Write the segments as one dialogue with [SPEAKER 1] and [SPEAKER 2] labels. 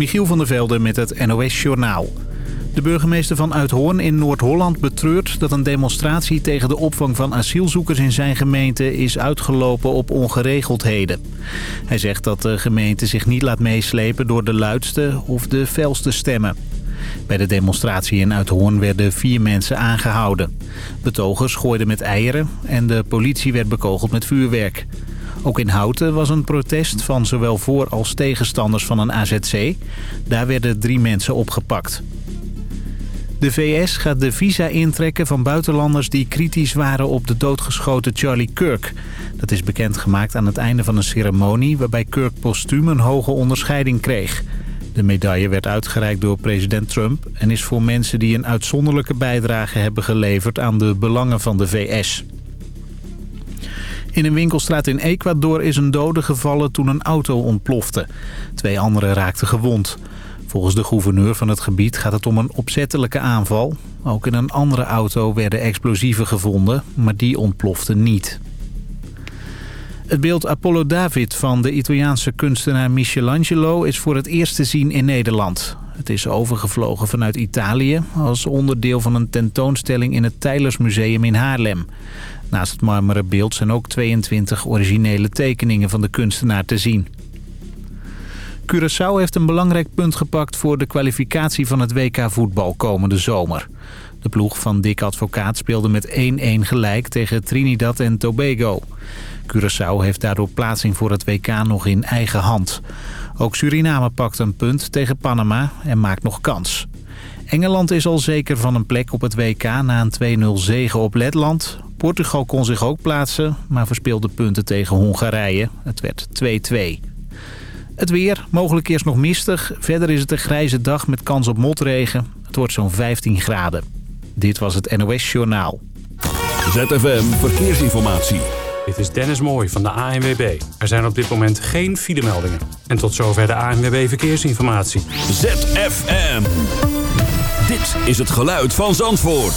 [SPEAKER 1] Michiel van der Velde met het NOS-journaal. De burgemeester van Uithoorn in Noord-Holland betreurt dat een demonstratie tegen de opvang van asielzoekers in zijn gemeente is uitgelopen op ongeregeldheden. Hij zegt dat de gemeente zich niet laat meeslepen door de luidste of de felste stemmen. Bij de demonstratie in Uithoorn werden vier mensen aangehouden. Betogers gooiden met eieren en de politie werd bekogeld met vuurwerk. Ook in Houten was een protest van zowel voor- als tegenstanders van een AZC. Daar werden drie mensen opgepakt. De VS gaat de visa intrekken van buitenlanders die kritisch waren op de doodgeschoten Charlie Kirk. Dat is bekendgemaakt aan het einde van een ceremonie waarbij Kirk postuum een hoge onderscheiding kreeg. De medaille werd uitgereikt door president Trump en is voor mensen die een uitzonderlijke bijdrage hebben geleverd aan de belangen van de VS. In een winkelstraat in Ecuador is een dode gevallen toen een auto ontplofte. Twee anderen raakten gewond. Volgens de gouverneur van het gebied gaat het om een opzettelijke aanval. Ook in een andere auto werden explosieven gevonden, maar die ontplofte niet. Het beeld Apollo David van de Italiaanse kunstenaar Michelangelo is voor het eerst te zien in Nederland. Het is overgevlogen vanuit Italië als onderdeel van een tentoonstelling in het Tijlersmuseum in Haarlem. Naast het marmeren beeld zijn ook 22 originele tekeningen van de kunstenaar te zien. Curaçao heeft een belangrijk punt gepakt voor de kwalificatie van het WK voetbal komende zomer. De ploeg van Dick Advocaat speelde met 1-1 gelijk tegen Trinidad en Tobago. Curaçao heeft daardoor plaatsing voor het WK nog in eigen hand. Ook Suriname pakt een punt tegen Panama en maakt nog kans. Engeland is al zeker van een plek op het WK na een 2-0 zege op Letland. Portugal kon zich ook plaatsen, maar verspeelde punten tegen Hongarije. Het werd 2-2. Het weer, mogelijk eerst nog mistig. Verder is het een grijze dag met kans op motregen. Het wordt zo'n 15 graden. Dit was het NOS Journaal.
[SPEAKER 2] ZFM Verkeersinformatie.
[SPEAKER 3] Dit is Dennis Mooij van de ANWB. Er zijn op dit moment geen filemeldingen. En tot zover de ANWB Verkeersinformatie.
[SPEAKER 2] ZFM. Dit is het geluid van Zandvoort.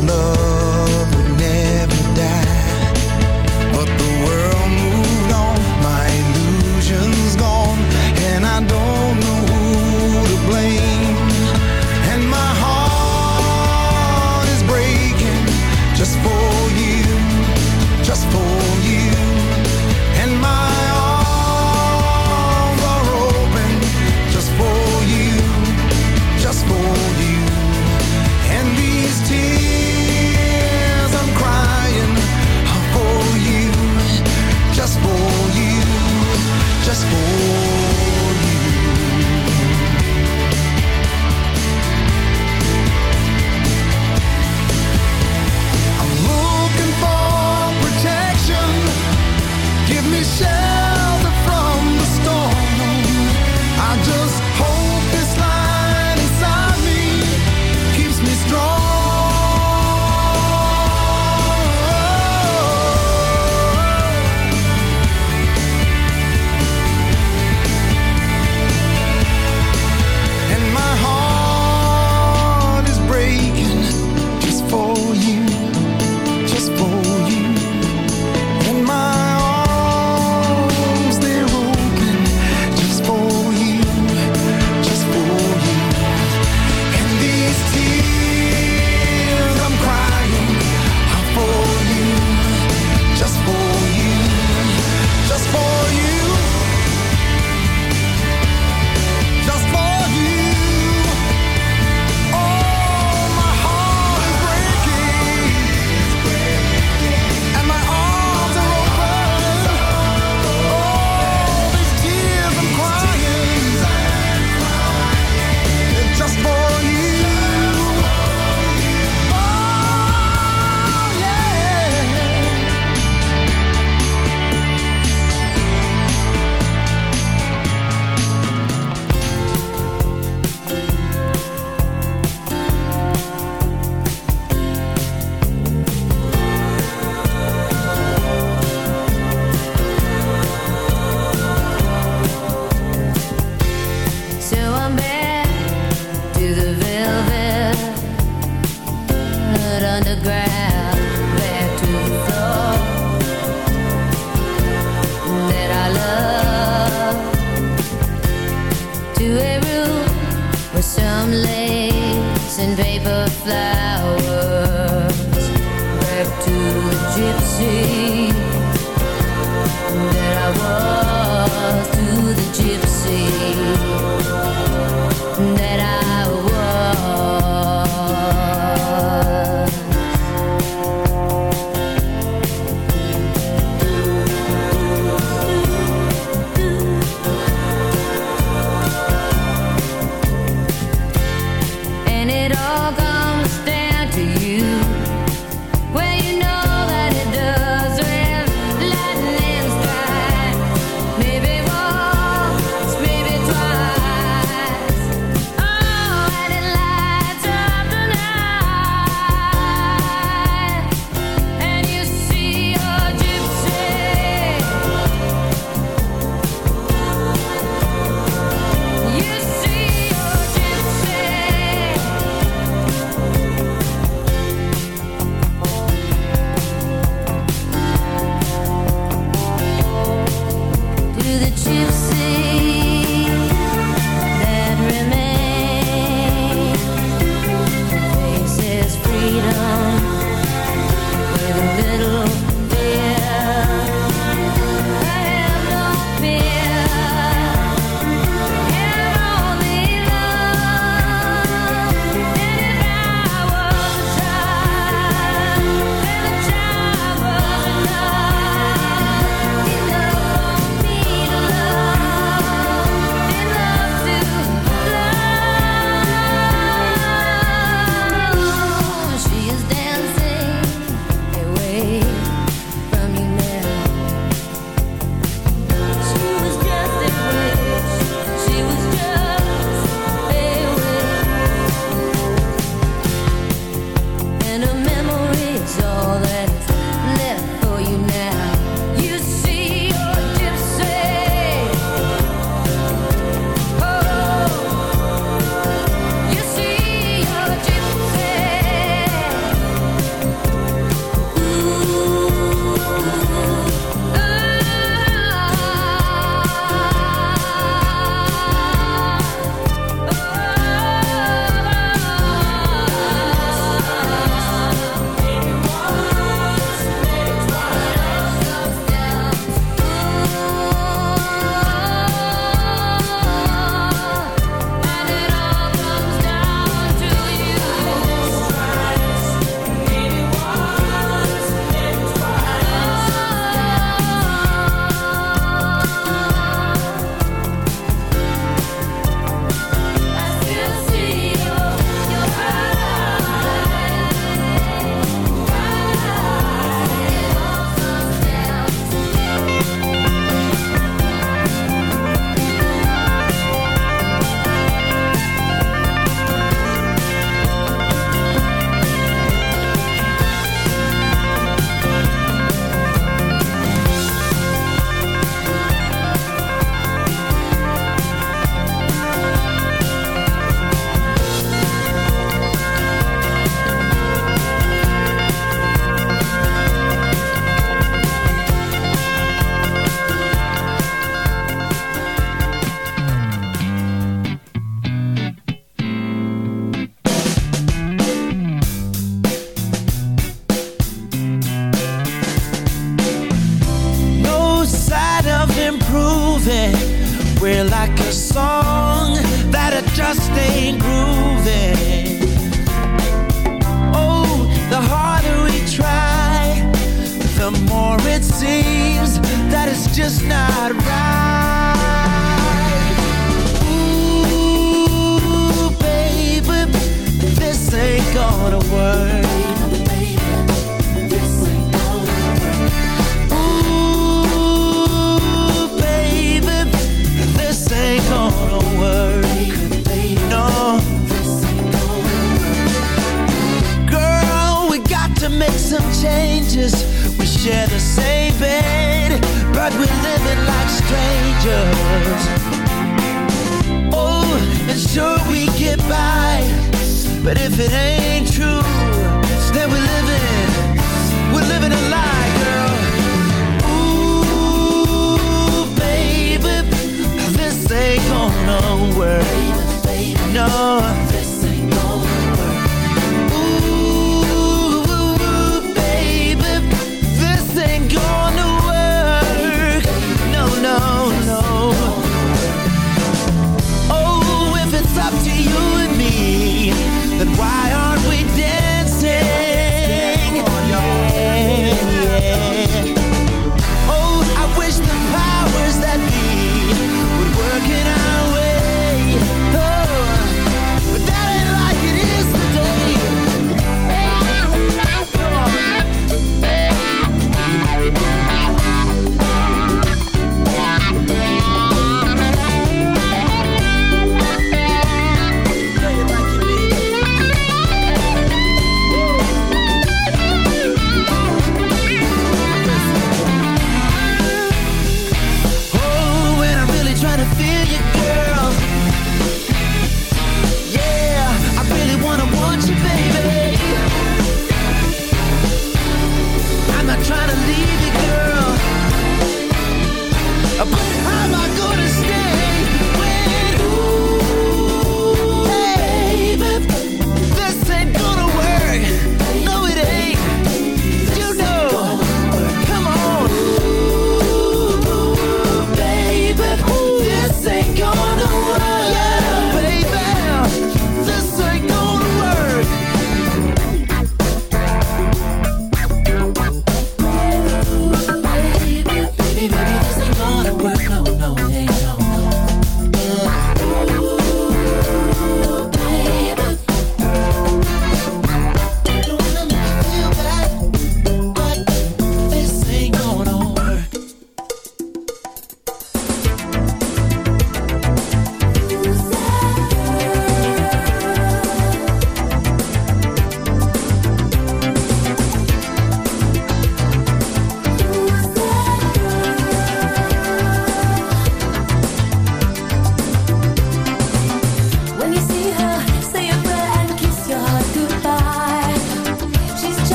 [SPEAKER 4] love.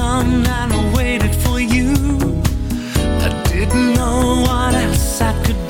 [SPEAKER 4] and I waited for you. I didn't know what else I could do.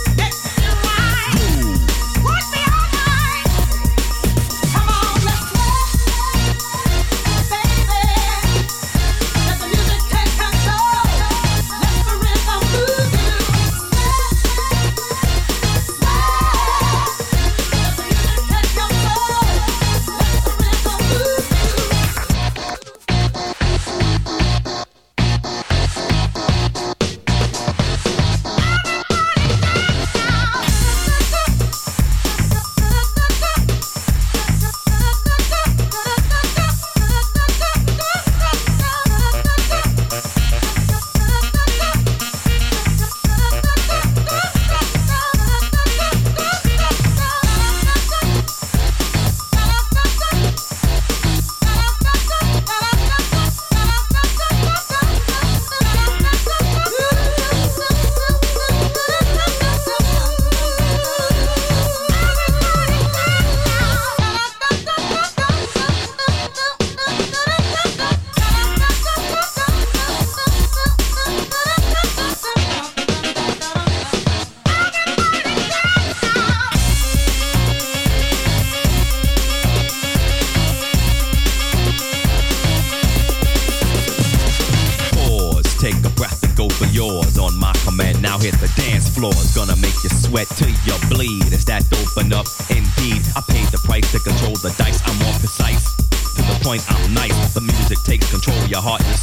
[SPEAKER 5] Your heart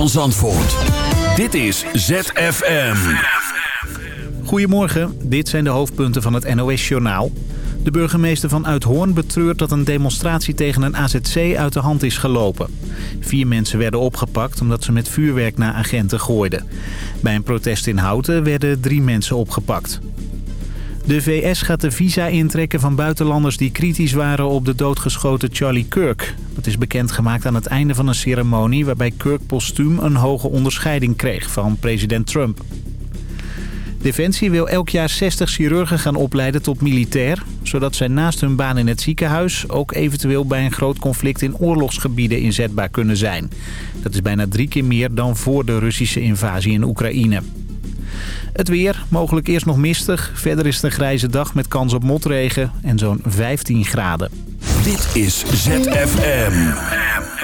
[SPEAKER 2] van Zandvoort. Dit is ZFM.
[SPEAKER 1] Goedemorgen, dit zijn de hoofdpunten van het NOS-journaal. De burgemeester van Uithoorn betreurt dat een demonstratie tegen een AZC uit de hand is gelopen. Vier mensen werden opgepakt omdat ze met vuurwerk naar agenten gooiden. Bij een protest in Houten werden drie mensen opgepakt. De VS gaat de visa intrekken van buitenlanders die kritisch waren op de doodgeschoten Charlie Kirk. Dat is bekendgemaakt aan het einde van een ceremonie waarbij Kirk postuum een hoge onderscheiding kreeg van president Trump. Defensie wil elk jaar 60 chirurgen gaan opleiden tot militair... zodat zij naast hun baan in het ziekenhuis... ook eventueel bij een groot conflict in oorlogsgebieden inzetbaar kunnen zijn. Dat is bijna drie keer meer dan voor de Russische invasie in Oekraïne. Het weer, mogelijk eerst nog mistig. Verder is het een grijze dag met kans op motregen en zo'n 15 graden.
[SPEAKER 2] Dit is ZFM.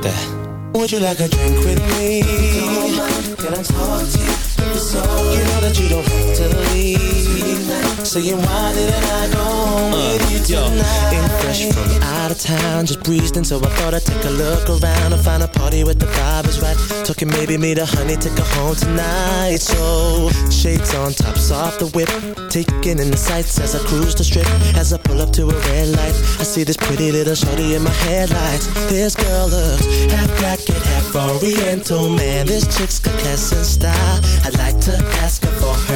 [SPEAKER 6] 对。Breezed in, so I thought I'd take a look around and find a party with the vibe is right. Talking maybe meet a honey, take her home tonight. So shades on, tops off the whip, taking in the sights as I cruise the strip. As I pull up to a red light, I see this pretty little shorty in my headlights. This girl looks half black and half oriental, man. This chick's got class and style. I'd like to ask her for her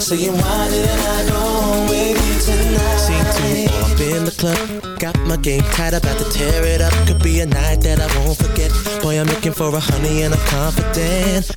[SPEAKER 6] Saying why didn't I go home with you tonight? Seem to all up in the club. Got my game tight, about to tear it up. Could be a night that I won't forget. Boy, I'm looking for a honey and I'm confident.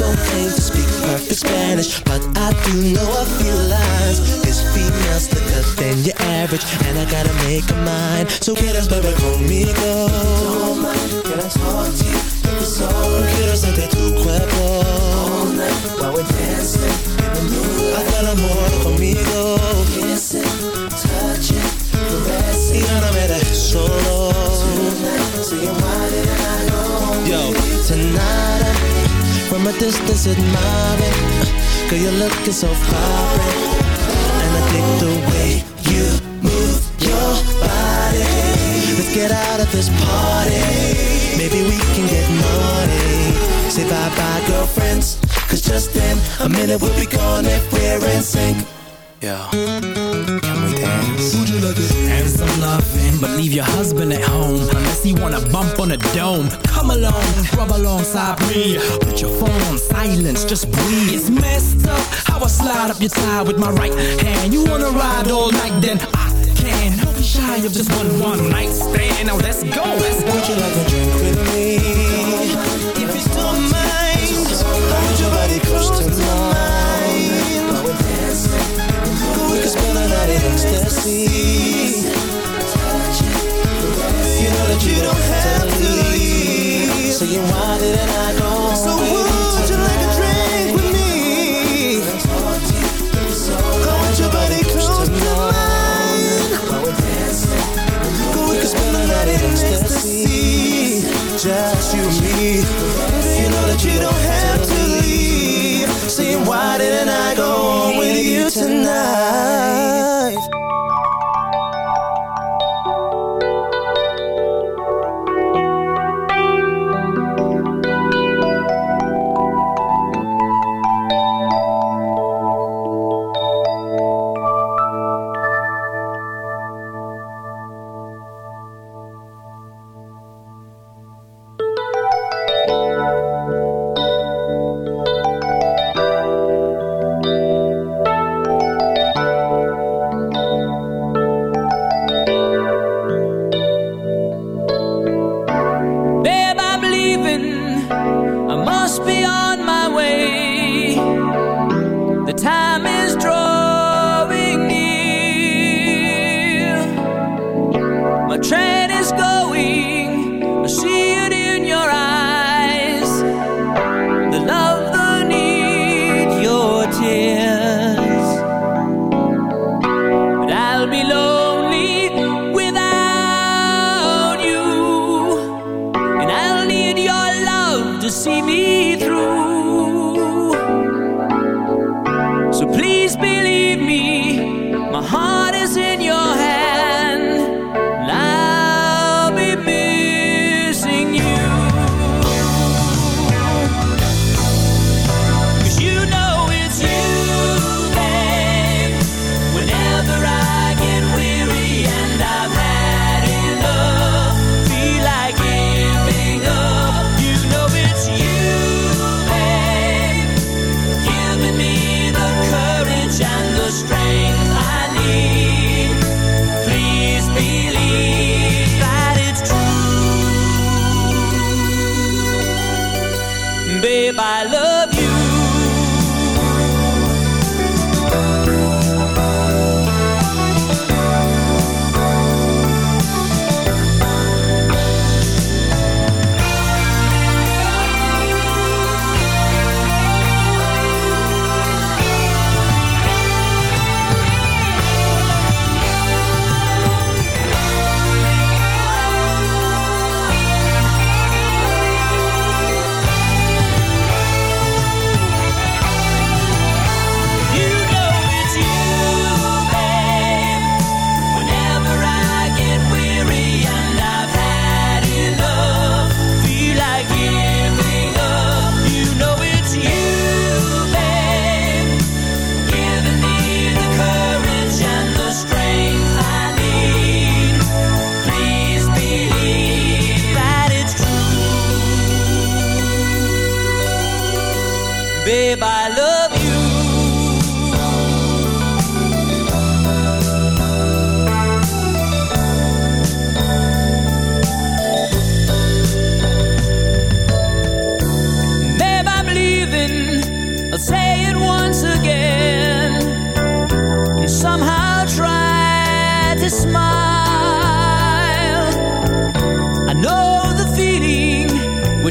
[SPEAKER 6] Don't claim to speak perfect Spanish, but I do know a few lines. This female slicker than your average, and I gotta make a mind. So us, baby, conmigo. Don't mind, can I talk to you? If it's all quiero sentir tu cuerpo. All night while we're dancing in the moonlight. Haz el amor conmigo. Kissing, touching, caressing. Y ya no me dejes solo. Tonight, saying why didn't I go Yo, tonight from a distance admiring. Eh, girl, you're looking so fine, and I dig the way you move your body. Let's get out of this party. Maybe we can get naughty. Say bye bye, girlfriends. Cause just in a minute we'll be gone if we're in sync. Yo, can we dance? Would you like it?
[SPEAKER 7] And some loving, but leave your husband at home he wanna bump on a dome. Come along, rub alongside me. Put your phone on silence, just breathe. It's messed up how I slide up your tie with my right hand. You wanna ride all night, then I can. Don't be shy of just one one night stand. Now let's go, let's go.
[SPEAKER 6] Would you like a drink with me? If you don't mind, hold your body close to mine. We can spend the night in ecstasy. Saying why didn't I go? So would you like a drink with me? Hold your body close to mine. Dancing, we can spend the night in ecstasy. Just you and me. You know that you don't have to leave. Saying why didn't I go home with you tonight?
[SPEAKER 4] Babe, I love you. Babe,
[SPEAKER 8] I'm leaving. I'll say it once again. And somehow try to smile. I know the feeling we're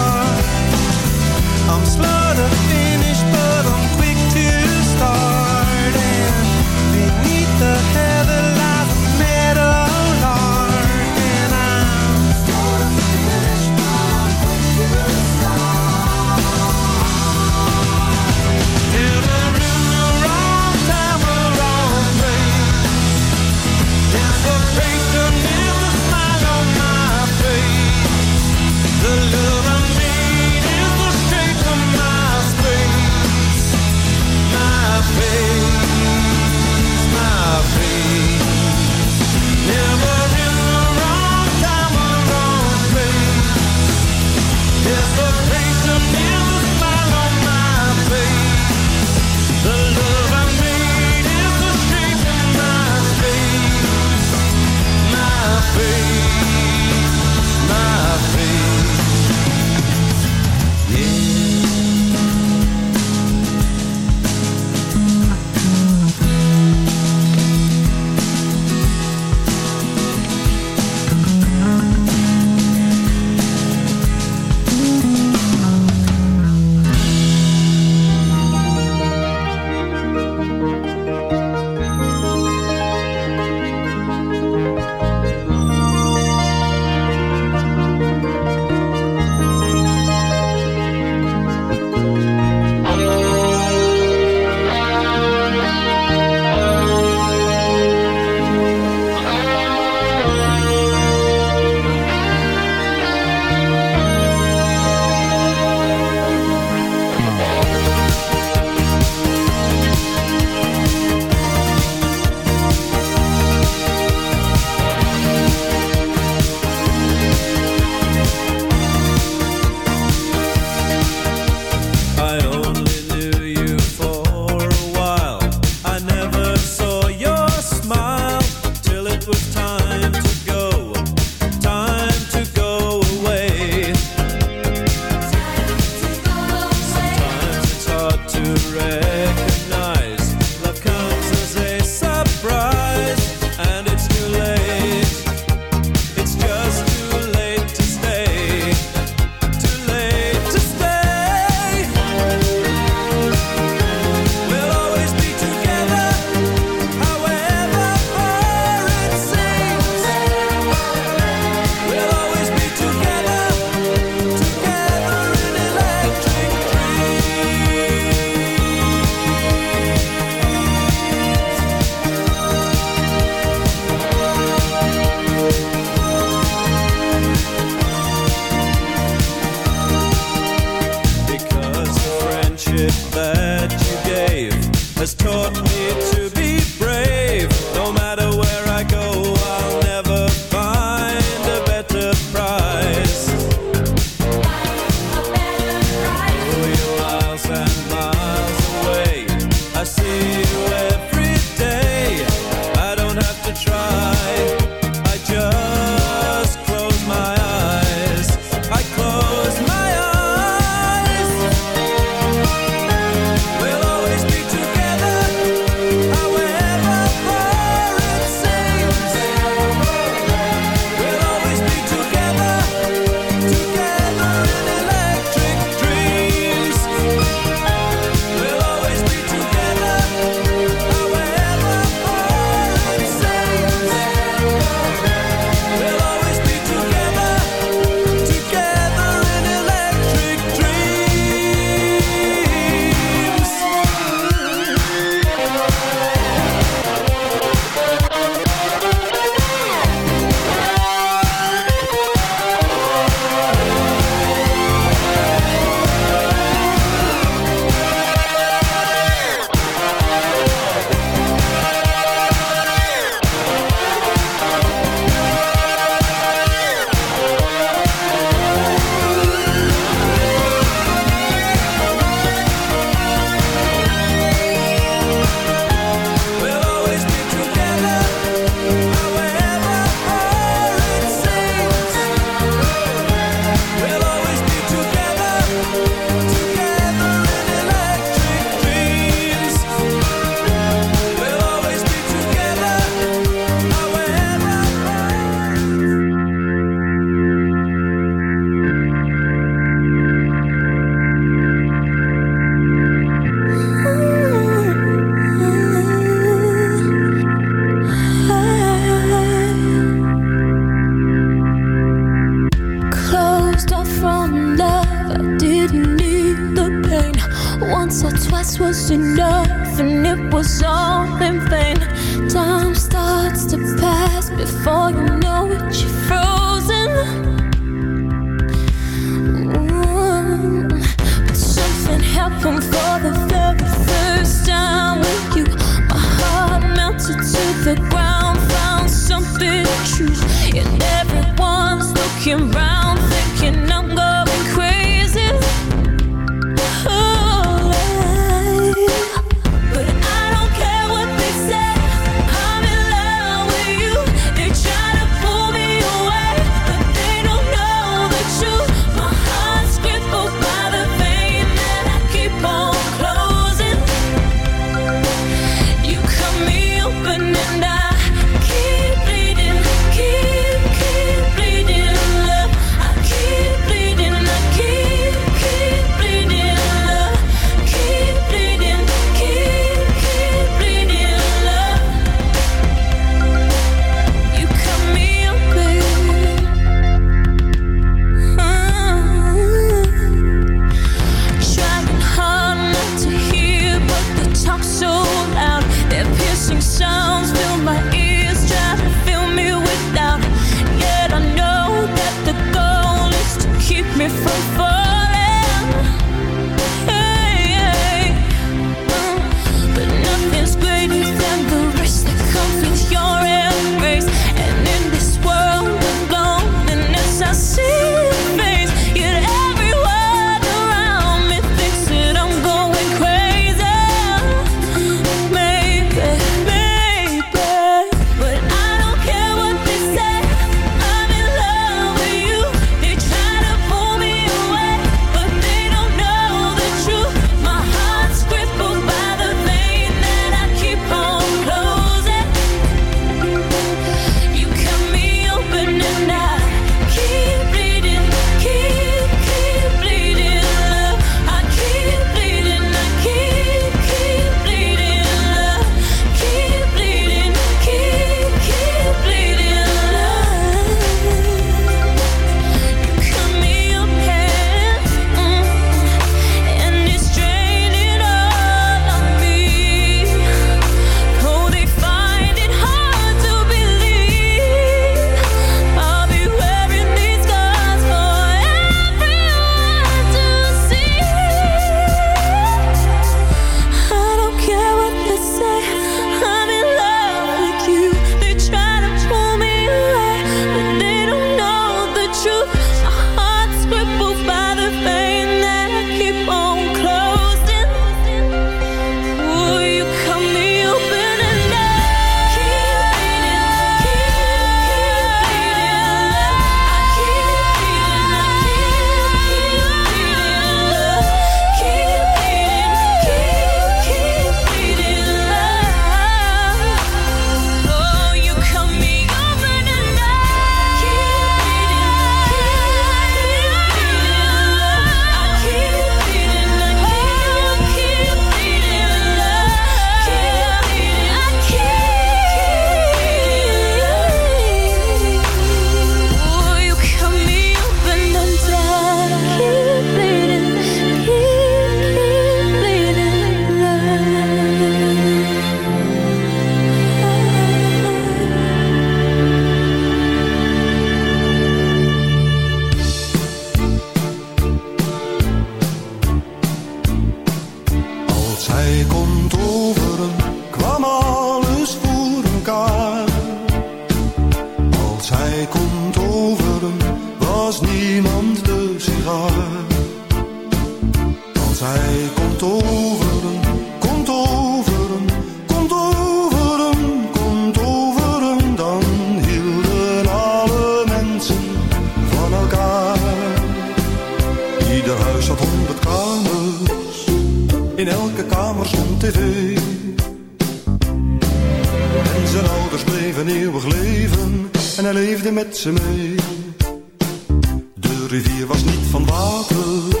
[SPEAKER 9] rivier was niet van water,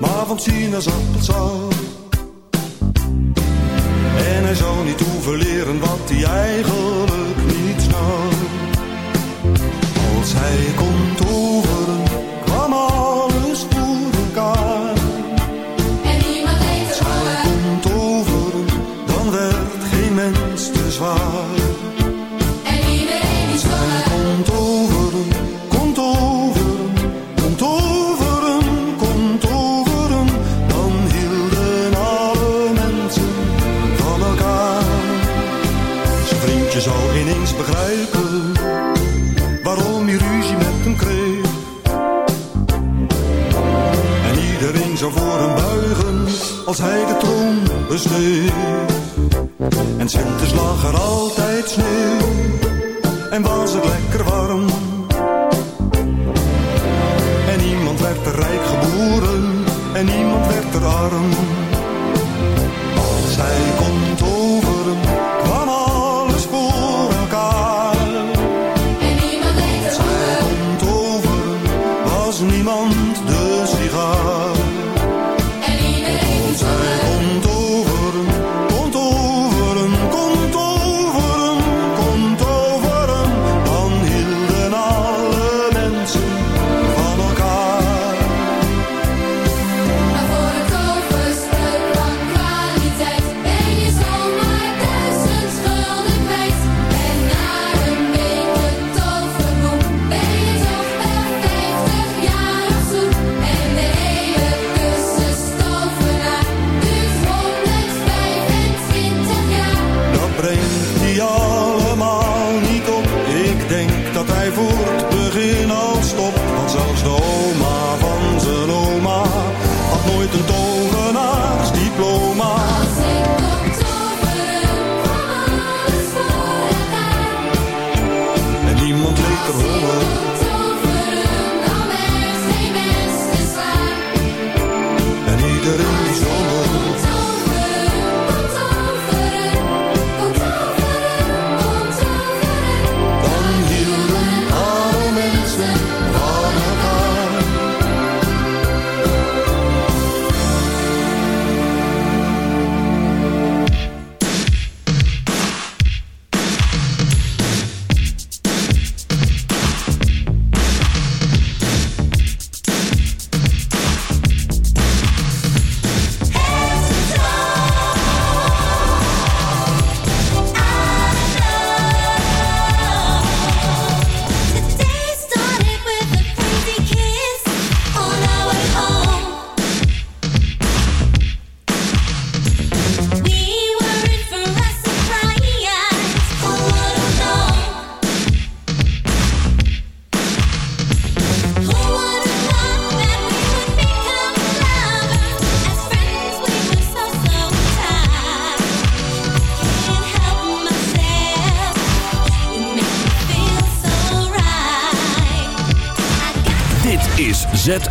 [SPEAKER 9] maar van sinaasappelsap. En hij zou niet hoeven leren wat hij eigenlijk niet snapt. Als hij komt
[SPEAKER 10] als hij de troon besteed En winters lag er altijd sneeuw. En was het lekker